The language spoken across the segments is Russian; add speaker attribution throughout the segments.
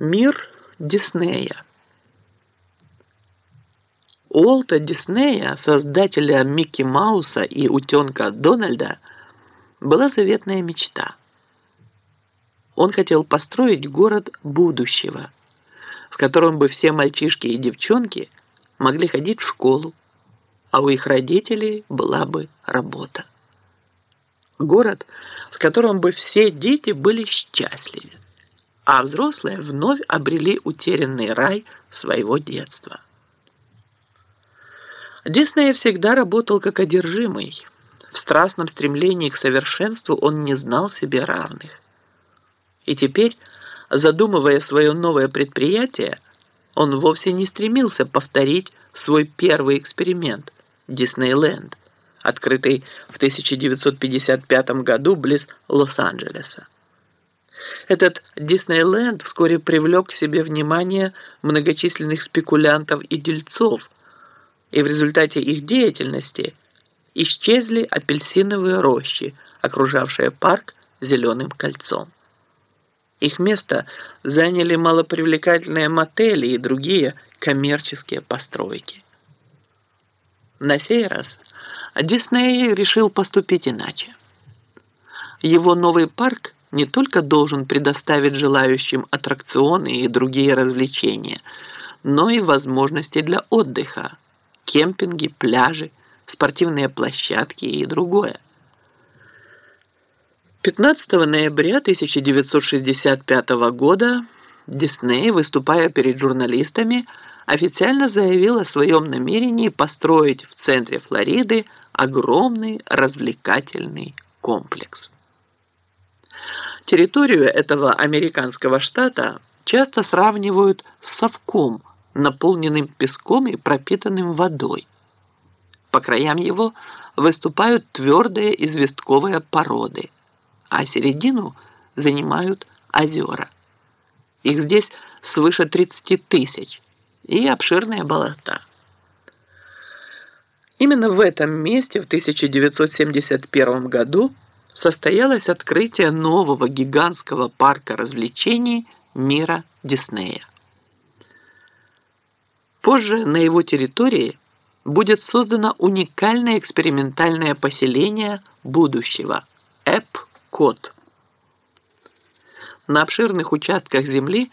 Speaker 1: Мир Диснея. Уолта Диснея, создателя Микки Мауса и утенка Дональда, была заветная мечта. Он хотел построить город будущего, в котором бы все мальчишки и девчонки могли ходить в школу, а у их родителей была бы работа. Город, в котором бы все дети были счастливы а взрослые вновь обрели утерянный рай своего детства. Дисней всегда работал как одержимый. В страстном стремлении к совершенству он не знал себе равных. И теперь, задумывая свое новое предприятие, он вовсе не стремился повторить свой первый эксперимент – Диснейленд, открытый в 1955 году близ Лос-Анджелеса. Этот Диснейленд вскоре привлек к себе внимание многочисленных спекулянтов и дельцов, и в результате их деятельности исчезли апельсиновые рощи, окружавшие парк зеленым кольцом. Их место заняли малопривлекательные мотели и другие коммерческие постройки. На сей раз Дисней решил поступить иначе. Его новый парк – не только должен предоставить желающим аттракционы и другие развлечения, но и возможности для отдыха, кемпинги, пляжи, спортивные площадки и другое. 15 ноября 1965 года Дисней, выступая перед журналистами, официально заявил о своем намерении построить в центре Флориды огромный развлекательный комплекс. Территорию этого американского штата часто сравнивают с совком, наполненным песком и пропитанным водой. По краям его выступают твердые известковые породы, а середину занимают озера. Их здесь свыше 30 тысяч и обширные болота. Именно в этом месте в 1971 году состоялось открытие нового гигантского парка развлечений мира Диснея. Позже на его территории будет создано уникальное экспериментальное поселение будущего – Эп-Кот. На обширных участках земли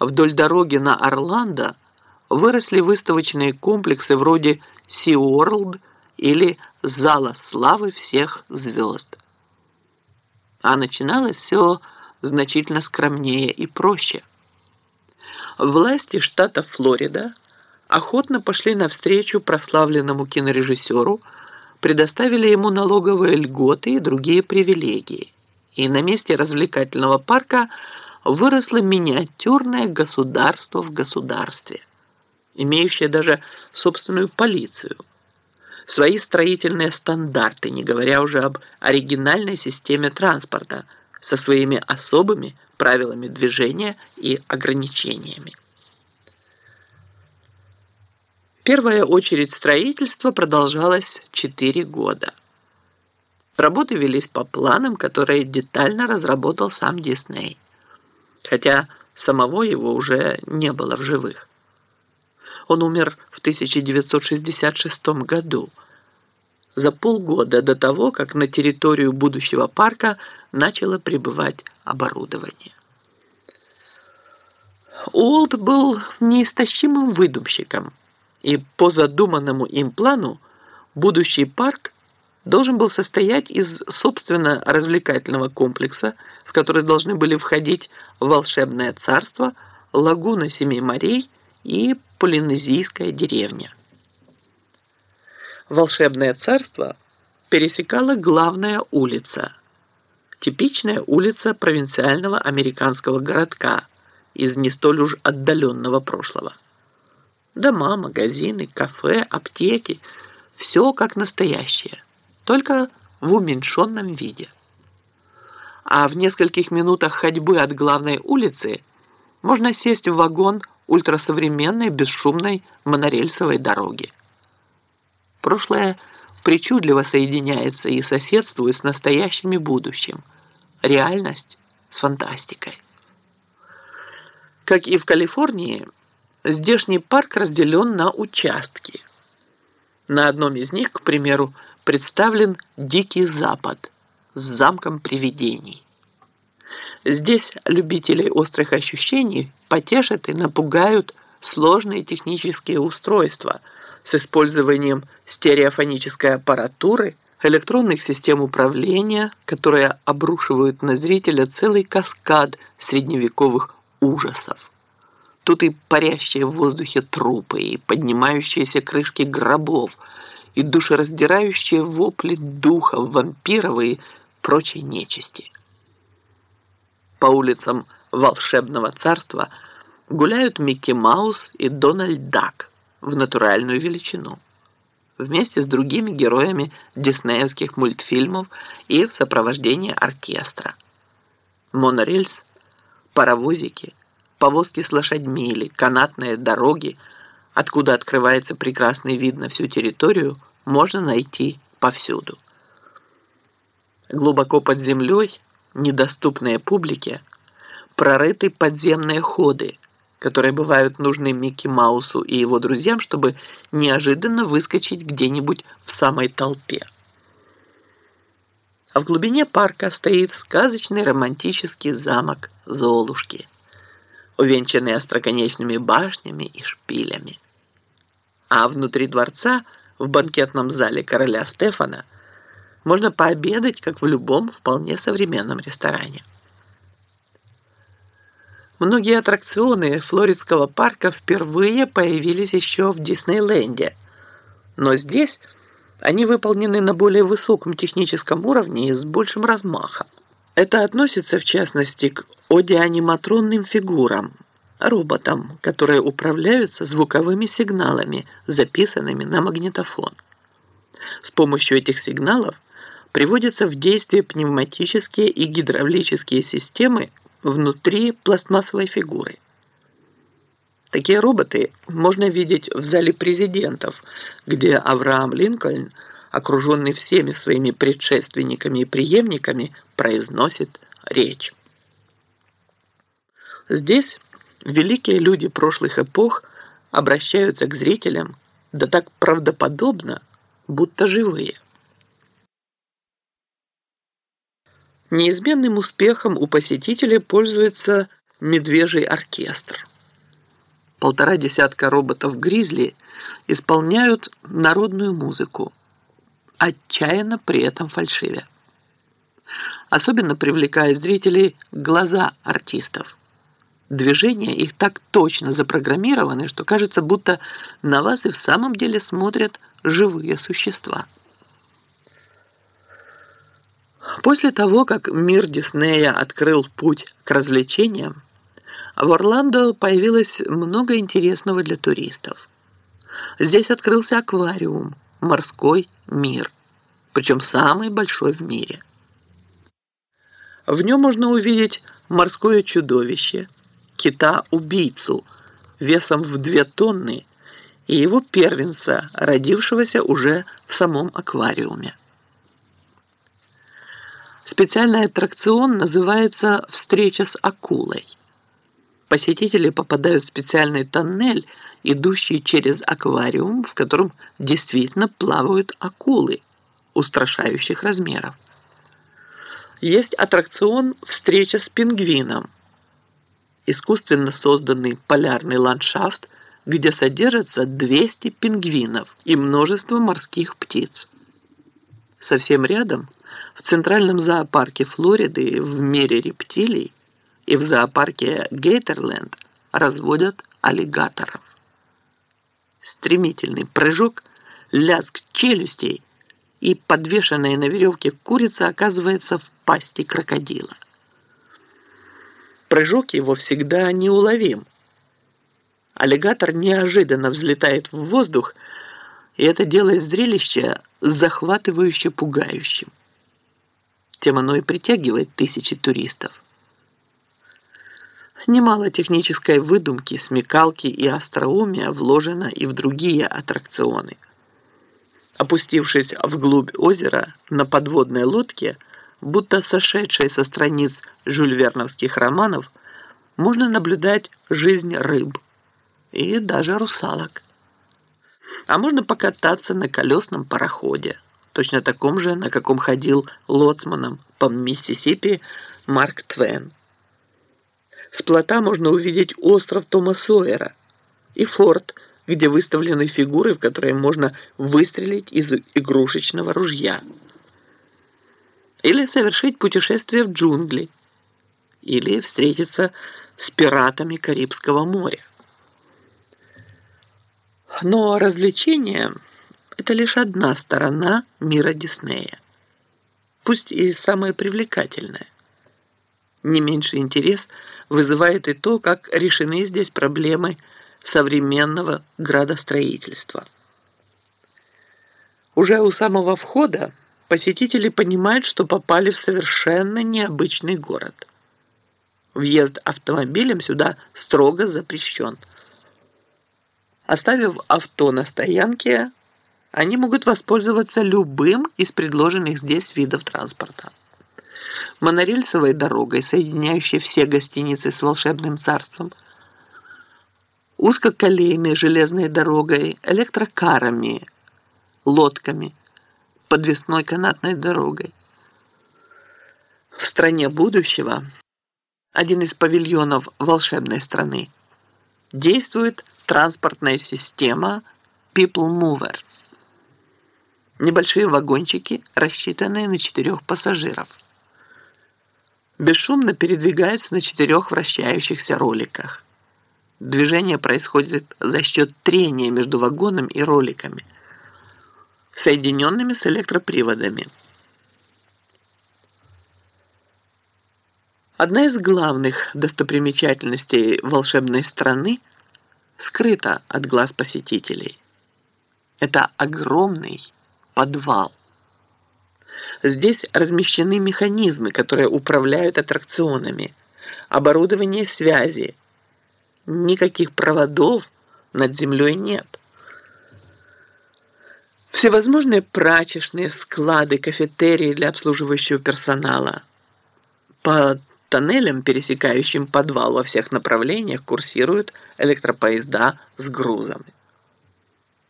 Speaker 1: вдоль дороги на Орландо выросли выставочные комплексы вроде SeaWorld или Зала славы всех звезд – а начиналось все значительно скромнее и проще. Власти штата Флорида охотно пошли навстречу прославленному кинорежиссеру, предоставили ему налоговые льготы и другие привилегии. И на месте развлекательного парка выросло миниатюрное государство в государстве, имеющее даже собственную полицию – свои строительные стандарты, не говоря уже об оригинальной системе транспорта со своими особыми правилами движения и ограничениями. Первая очередь строительства продолжалась 4 года. Работы велись по планам, которые детально разработал сам Дисней, хотя самого его уже не было в живых. Он умер в 1966 году, за полгода до того, как на территорию будущего парка начало прибывать оборудование. Уолт был неистощимым выдумщиком, и по задуманному им плану будущий парк должен был состоять из собственно развлекательного комплекса, в который должны были входить волшебное царство, лагуна семи морей и полинезийская деревня волшебное царство пересекала главная улица, типичная улица провинциального американского городка из не столь уж отдаленного прошлого. Дома, магазины, кафе, аптеки – все как настоящее, только в уменьшенном виде. А в нескольких минутах ходьбы от главной улицы можно сесть в вагон ультрасовременной бесшумной монорельсовой дороги. Прошлое причудливо соединяется и соседствует с настоящим и будущим. Реальность с фантастикой. Как и в Калифорнии, здешний парк разделен на участки. На одном из них, к примеру, представлен Дикий Запад с замком привидений. Здесь любителей острых ощущений потешат и напугают сложные технические устройства с использованием стереофонической аппаратуры, электронных систем управления, которые обрушивают на зрителя целый каскад средневековых ужасов. Тут и парящие в воздухе трупы, и поднимающиеся крышки гробов, и душераздирающие вопли духов, вампиров и прочей нечисти. По улицам волшебного царства гуляют Микки Маус и Дональд Дак в натуральную величину вместе с другими героями диснеевских мультфильмов и в сопровождении оркестра. Монорельс, паровозики, повозки с лошадьми или канатные дороги, откуда открывается прекрасный вид на всю территорию, можно найти повсюду. Глубоко под землей, недоступные публике, прорыты подземные ходы, которые бывают нужны Микки Маусу и его друзьям, чтобы неожиданно выскочить где-нибудь в самой толпе. А в глубине парка стоит сказочный романтический замок Золушки, увенчанный остроконечными башнями и шпилями. А внутри дворца, в банкетном зале короля Стефана, можно пообедать, как в любом вполне современном ресторане. Многие аттракционы Флоридского парка впервые появились еще в Диснейленде, но здесь они выполнены на более высоком техническом уровне и с большим размахом. Это относится в частности к одианиматронным фигурам, роботам, которые управляются звуковыми сигналами, записанными на магнитофон. С помощью этих сигналов приводятся в действие пневматические и гидравлические системы внутри пластмассовой фигуры. Такие роботы можно видеть в зале президентов, где Авраам Линкольн, окруженный всеми своими предшественниками и преемниками, произносит речь. Здесь великие люди прошлых эпох обращаются к зрителям да так правдоподобно, будто живые. Неизменным успехом у посетителей пользуется медвежий оркестр. Полтора десятка роботов «Гризли» исполняют народную музыку, отчаянно при этом фальшивя. Особенно привлекают зрителей глаза артистов. Движения их так точно запрограммированы, что кажется, будто на вас и в самом деле смотрят живые существа. После того, как мир Диснея открыл путь к развлечениям, в Орландо появилось много интересного для туристов. Здесь открылся аквариум, морской мир, причем самый большой в мире. В нем можно увидеть морское чудовище, кита-убийцу весом в две тонны и его первенца, родившегося уже в самом аквариуме. Специальный аттракцион называется «Встреча с акулой». Посетители попадают в специальный тоннель, идущий через аквариум, в котором действительно плавают акулы устрашающих размеров. Есть аттракцион «Встреча с пингвином», искусственно созданный полярный ландшафт, где содержатся 200 пингвинов и множество морских птиц. Совсем рядом – в Центральном зоопарке Флориды в мире рептилий и в зоопарке Гейтерленд разводят аллигаторов. Стремительный прыжок, лязг челюстей и подвешенная на веревке курица оказывается в пасти крокодила. Прыжок его всегда неуловим. Аллигатор неожиданно взлетает в воздух, и это делает зрелище захватывающе пугающим тем оно и притягивает тысячи туристов. Немало технической выдумки, смекалки и остроумия вложено и в другие аттракционы. Опустившись вглубь озера на подводной лодке, будто сошедшей со страниц жюльверновских романов, можно наблюдать жизнь рыб и даже русалок. А можно покататься на колесном пароходе, точно таком же, на каком ходил лоцманом по Миссисипи Марк Твен. С плота можно увидеть остров Тома Сойера и форт, где выставлены фигуры, в которые можно выстрелить из игрушечного ружья. Или совершить путешествие в джунгли. Или встретиться с пиратами Карибского моря. Но развлечение – это лишь одна сторона мира Диснея. Пусть и самая привлекательная. Не меньший интерес вызывает и то, как решены здесь проблемы современного градостроительства. Уже у самого входа посетители понимают, что попали в совершенно необычный город. Въезд автомобилем сюда строго запрещен – Оставив авто на стоянке, они могут воспользоваться любым из предложенных здесь видов транспорта. Монорельсовой дорогой, соединяющей все гостиницы с волшебным царством, узкоколейной железной дорогой, электрокарами, лодками, подвесной канатной дорогой. В стране будущего один из павильонов волшебной страны действует транспортная система People Mover. Небольшие вагончики, рассчитанные на четырех пассажиров. Бесшумно передвигаются на четырех вращающихся роликах. Движение происходит за счет трения между вагоном и роликами, соединенными с электроприводами. Одна из главных достопримечательностей волшебной страны – скрыто от глаз посетителей. Это огромный подвал. Здесь размещены механизмы, которые управляют аттракционами, оборудование связи. Никаких проводов над землей нет. Всевозможные прачечные, склады, кафетерии для обслуживающего персонала. По тоннелям, пересекающим подвал во всех направлениях, курсируют электропоезда с грузами.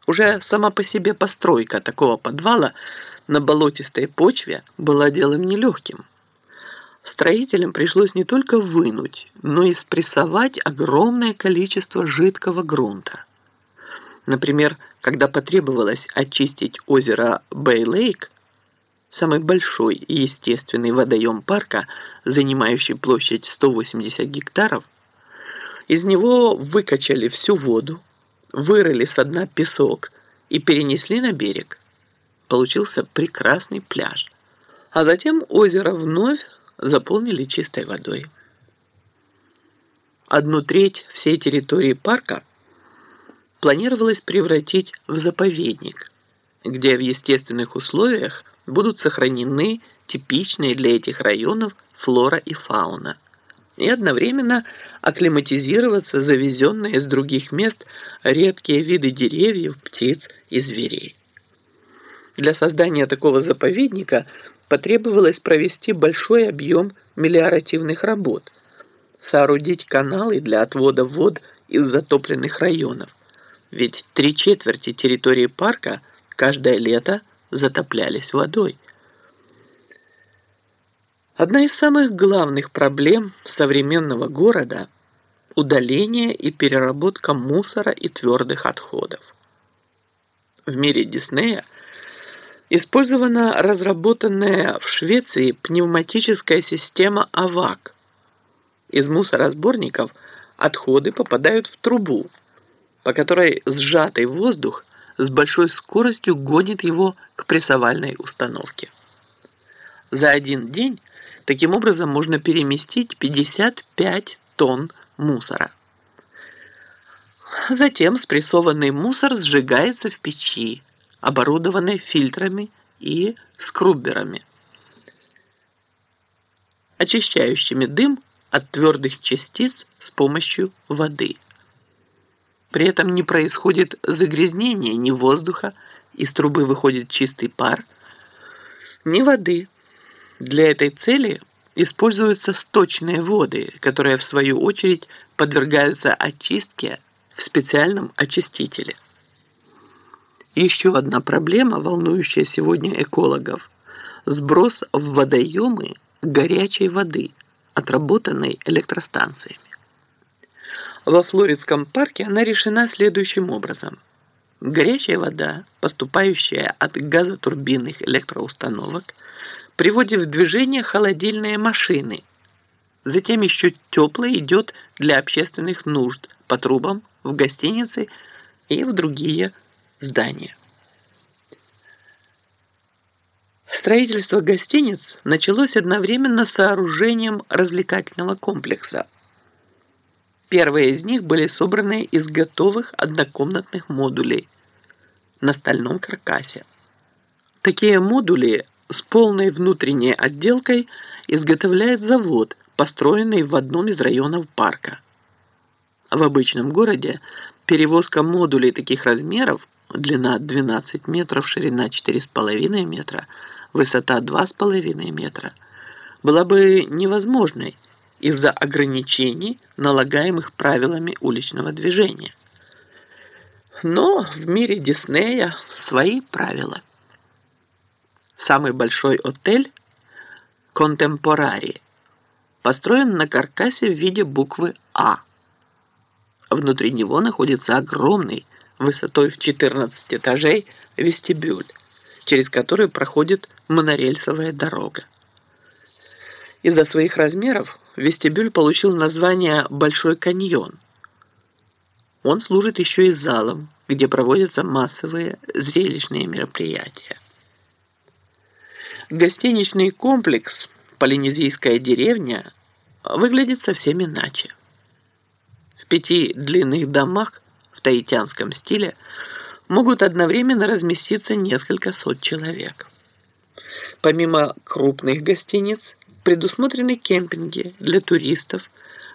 Speaker 1: Уже сама по себе постройка такого подвала на болотистой почве была делом нелегким. Строителям пришлось не только вынуть, но и спрессовать огромное количество жидкого грунта. Например, когда потребовалось очистить озеро Бэй-Лейк, самый большой и естественный водоем парка, занимающий площадь 180 гектаров, из него выкачали всю воду, вырыли со дна песок и перенесли на берег. Получился прекрасный пляж. А затем озеро вновь заполнили чистой водой. Одну треть всей территории парка планировалось превратить в заповедник, где в естественных условиях будут сохранены типичные для этих районов флора и фауна – и одновременно акклиматизироваться завезенные из других мест редкие виды деревьев, птиц и зверей. Для создания такого заповедника потребовалось провести большой объем мелиоративных работ, соорудить каналы для отвода вод из затопленных районов, ведь три четверти территории парка каждое лето затоплялись водой – Одна из самых главных проблем современного города – удаление и переработка мусора и твердых отходов. В мире Диснея использована разработанная в Швеции пневматическая система АВАК. Из мусоросборников отходы попадают в трубу, по которой сжатый воздух с большой скоростью гонит его к прессовальной установке. За один день Таким образом, можно переместить 55 тонн мусора. Затем спрессованный мусор сжигается в печи, оборудованной фильтрами и скрубберами, очищающими дым от твердых частиц с помощью воды. При этом не происходит загрязнение ни воздуха, из трубы выходит чистый пар, ни воды. Для этой цели используются сточные воды, которые в свою очередь подвергаются очистке в специальном очистителе. Еще одна проблема, волнующая сегодня экологов – сброс в водоемы горячей воды, отработанной электростанциями. Во Флоридском парке она решена следующим образом. Горячая вода, поступающая от газотурбинных электроустановок, приводит в движение холодильные машины. Затем еще теплое идет для общественных нужд по трубам в гостинице и в другие здания. Строительство гостиниц началось одновременно с сооружением развлекательного комплекса. Первые из них были собраны из готовых однокомнатных модулей на стальном каркасе. Такие модули с полной внутренней отделкой изготовляет завод, построенный в одном из районов парка. В обычном городе перевозка модулей таких размеров, длина 12 метров, ширина 4,5 метра, высота 2,5 метра, была бы невозможной из-за ограничений, налагаемых правилами уличного движения. Но в мире Диснея свои правила. Самый большой отель «Контемпорари» построен на каркасе в виде буквы «А». Внутри него находится огромный, высотой в 14 этажей, вестибюль, через который проходит монорельсовая дорога. Из-за своих размеров вестибюль получил название «Большой каньон». Он служит еще и залом, где проводятся массовые зрелищные мероприятия. Гостиничный комплекс «Полинезийская деревня» выглядит совсем иначе. В пяти длинных домах в таитянском стиле могут одновременно разместиться несколько сот человек. Помимо крупных гостиниц, предусмотрены кемпинги для туристов,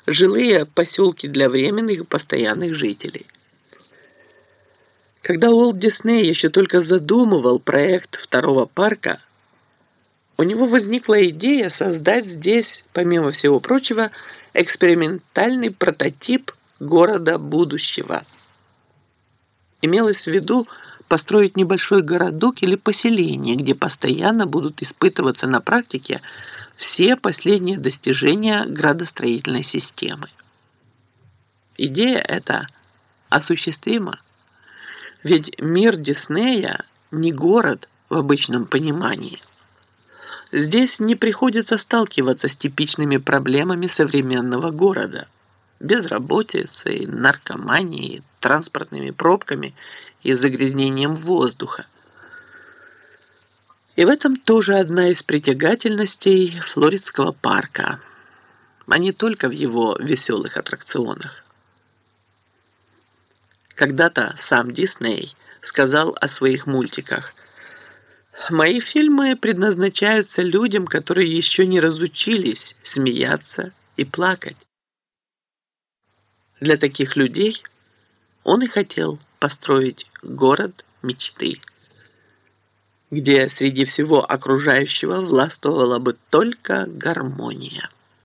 Speaker 1: жилые поселки для временных и постоянных жителей. Когда Уолт Дисней еще только задумывал проект второго парка, у него возникла идея создать здесь, помимо всего прочего, экспериментальный прототип города будущего. Имелось в виду построить небольшой городок или поселение, где постоянно будут испытываться на практике все последние достижения градостроительной системы. Идея эта осуществима, ведь мир Диснея не город в обычном понимании – Здесь не приходится сталкиваться с типичными проблемами современного города. Безработицей, наркоманией, транспортными пробками и загрязнением воздуха. И в этом тоже одна из притягательностей Флоридского парка, а не только в его веселых аттракционах. Когда-то сам Дисней сказал о своих мультиках – Мои фильмы предназначаются людям, которые еще не разучились смеяться и плакать. Для таких людей он и хотел построить город мечты, где среди всего окружающего властвовала бы только гармония.